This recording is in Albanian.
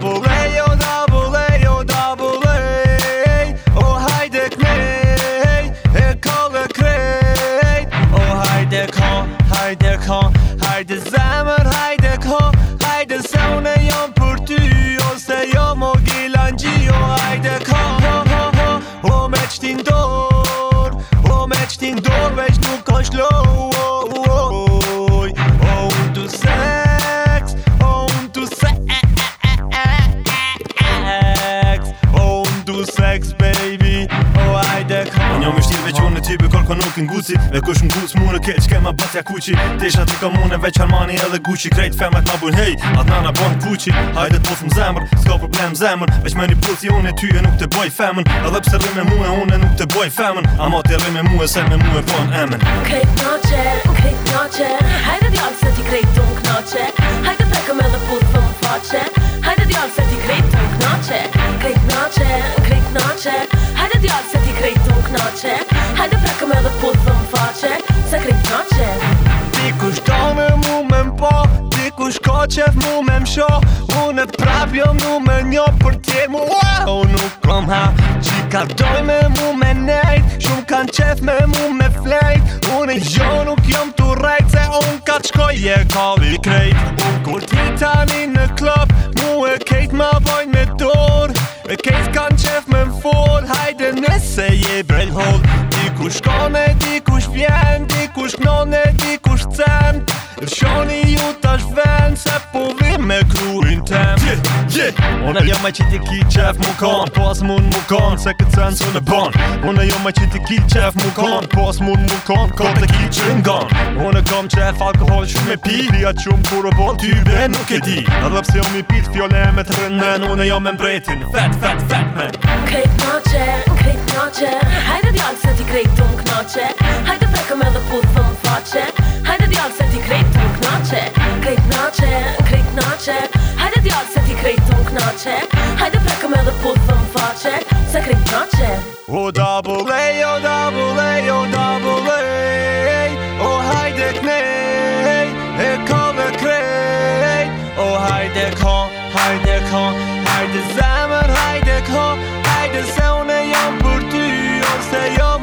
double A, oh double A, oh double A. Oh haydi Clay, e kolla Clay. Oh haydi kon, haydi kon, haydi zemir haydi. gjibë Kërë kërë nuk nguci Dhe kush nguc mu në keq kema batja kuqi Tesha që ka mune veç Armani edhe guqi Krejt femet ma bun hej Atë nana bojnë kuqi Hajde të mos më zemër Ska problem zemër Veç me një pulci unë e tyje nuk të boj femën Edhe pse rrime mu e unë nuk të boj femën Ama të rrime mu e se me mu e bojnë emën Krejt knoqe, krejt knoqe Hajde djallë se ti krejt unë knoqe Shkëm edhe putë dhe më faqe Se krim të qe Ti kush do me mu me mpo Ti kush ko qef mu me msho Unë të prapjo mu me njo Për tje mu a O po nuk kom ha Qika doj me mu me nejt Shumë kan qef me mu me flejt Unë i jo nuk jom të rejt Se unë ka të shkoj e kovi krejt Unë kur ti tani në klop Mu e kejt ma bojnë me dur E kejt kan qef me mfor Hajde nëse je brell hold Dikush kone, dikush vjen, dikush none, dikush cent Rëshoni ju tash ven se po vi me gruin tem yeah, yeah. Unë jo me që ti ki qef Po as mund mukon kon se këtë sen së në bon Unë jo me që ti ki qef Po as mund mukon kon ka të ki që ngon Unë kom qef alkohol që me pi Pia që më kur o bol ty dhe nuk e di Edhe pse mi pit fjole me të rënden Unë jo me mbretin fat, fat, fat me Krejt noqe, krejt noqe Hajde djallë se ti krejt unë knoqe Hajde prekëm edhe putë znaczek Hajde prekomedo put wam faczek Zakrętnaczek O double A, o double A, o double A O haydi knej, e kome krej O haydi kon, haydi kon, haydi zaman haydi kon, haydi se one jam burtu, on